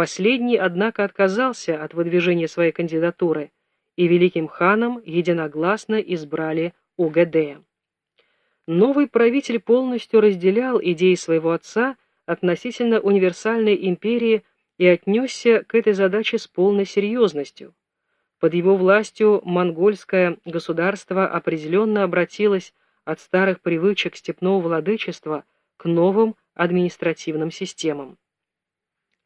Последний, однако, отказался от выдвижения своей кандидатуры, и великим ханом единогласно избрали УГД. Новый правитель полностью разделял идеи своего отца относительно универсальной империи и отнесся к этой задаче с полной серьезностью. Под его властью монгольское государство определенно обратилось от старых привычек степного владычества к новым административным системам.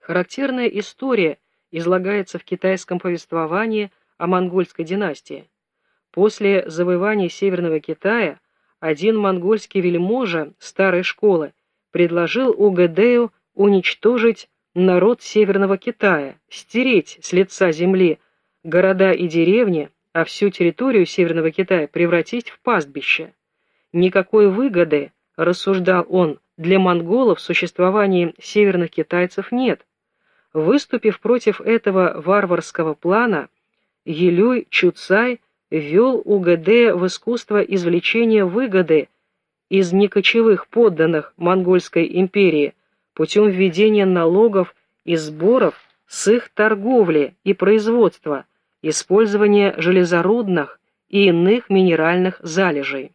Характерная история излагается в китайском повествовании о монгольской династии. После завоевания Северного Китая один монгольский вельможа старой школы предложил Угэдэю уничтожить народ Северного Китая, стереть с лица земли города и деревни, а всю территорию Северного Китая превратить в пастбище. Никакой выгоды, рассуждал он, для монголов в существовании северных китайцев нет. Выступив против этого варварского плана, Елюй Чуцай ввел УГД в искусство извлечения выгоды из некочевых подданных Монгольской империи путем введения налогов и сборов с их торговли и производства, использования железорудных и иных минеральных залежей.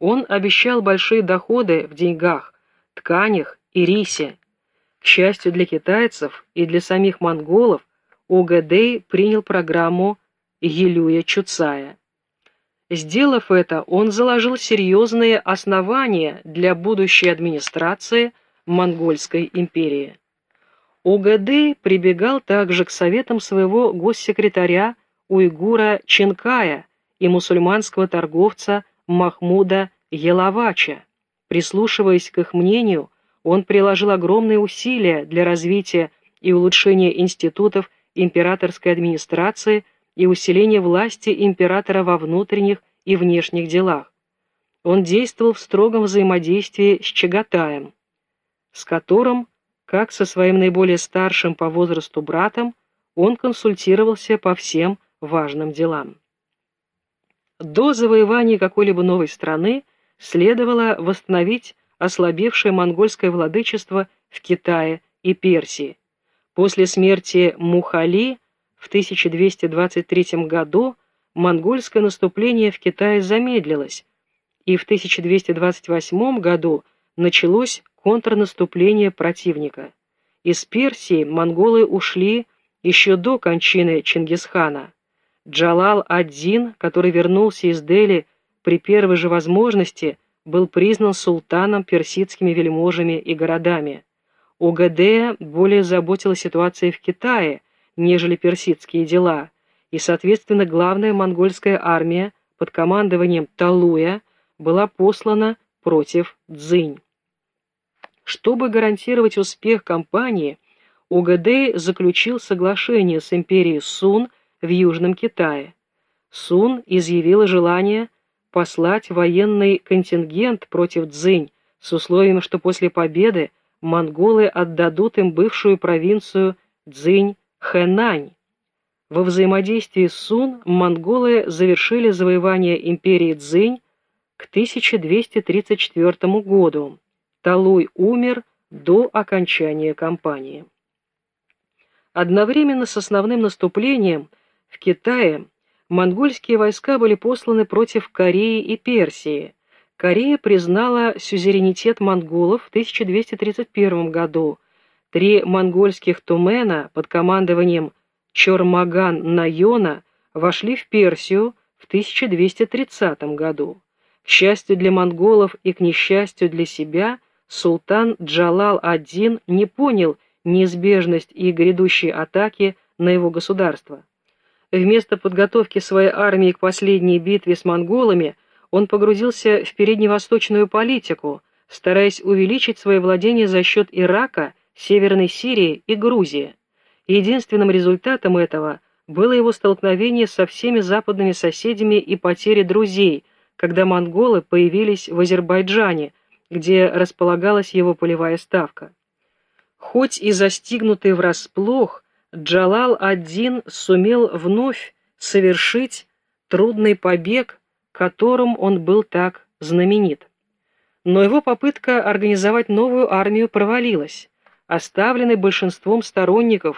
Он обещал большие доходы в деньгах, тканях и рисе. К счастью для китайцев и для самих монголов, ОГД принял программу Елюя Чуцая. Сделав это, он заложил серьезные основания для будущей администрации Монгольской империи. ОГД прибегал также к советам своего госсекретаря уйгура Ченкая и мусульманского торговца Махмуда Елавача. Прислушиваясь к их мнению, он приложил огромные усилия для развития и улучшения институтов императорской администрации и усиления власти императора во внутренних и внешних делах. Он действовал в строгом взаимодействии с Чагатаем, с которым как со своим наиболее старшим по возрасту братом он консультировался по всем важным делам. До завоевания какой-либо новой страны следовало восстановить ослабевшее монгольское владычество в Китае и Персии. После смерти Мухали в 1223 году монгольское наступление в Китае замедлилось, и в 1228 году началось контрнаступление противника. Из Персии монголы ушли еще до кончины Чингисхана. Джалал-ад-Дин, который вернулся из Дели при первой же возможности, был признан султаном персидскими вельможами и городами. Угадея более заботила ситуация в Китае, нежели персидские дела, и, соответственно, главная монгольская армия под командованием Талуя была послана против Цзинь. Чтобы гарантировать успех кампании, УГД заключил соглашение с империей Сун в Южном Китае. Сун изъявила желание послать военный контингент против Цзинь с условием, что после победы монголы отдадут им бывшую провинцию Цзинь-Хэнань. Во взаимодействии с Сун монголы завершили завоевание империи Цзинь к 1234 году. Талуй умер до окончания кампании. Одновременно с основным наступлением в Китае монгольские войска были посланы против Кореи и Персии. Корея признала сюзеренитет монголов в 1231 году. Три монгольских тумена под командованием Чормаган-Найона вошли в Персию в 1230 году. К счастью для монголов и к несчастью для себя, султан Джалал-ад-Дин не понял неизбежность и грядущей атаки на его государство. Вместо подготовки своей армии к последней битве с монголами он погрузился в передневосточную политику, стараясь увеличить свои владения за счет Ирака, Северной Сирии и Грузии. Единственным результатом этого было его столкновение со всеми западными соседями и потеря друзей, когда монголы появились в Азербайджане – где располагалась его полевая ставка. Хоть и застигнутый врасплох, Джалал-ад-Дин сумел вновь совершить трудный побег, которым он был так знаменит. Но его попытка организовать новую армию провалилась. оставленный большинством сторонников,